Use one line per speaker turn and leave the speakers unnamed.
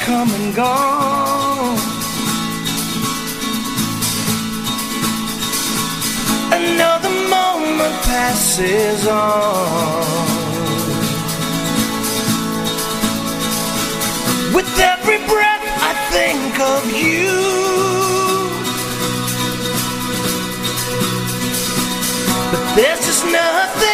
come and gone. Another moment passes on. With every breath, I think of you. But there's just nothing.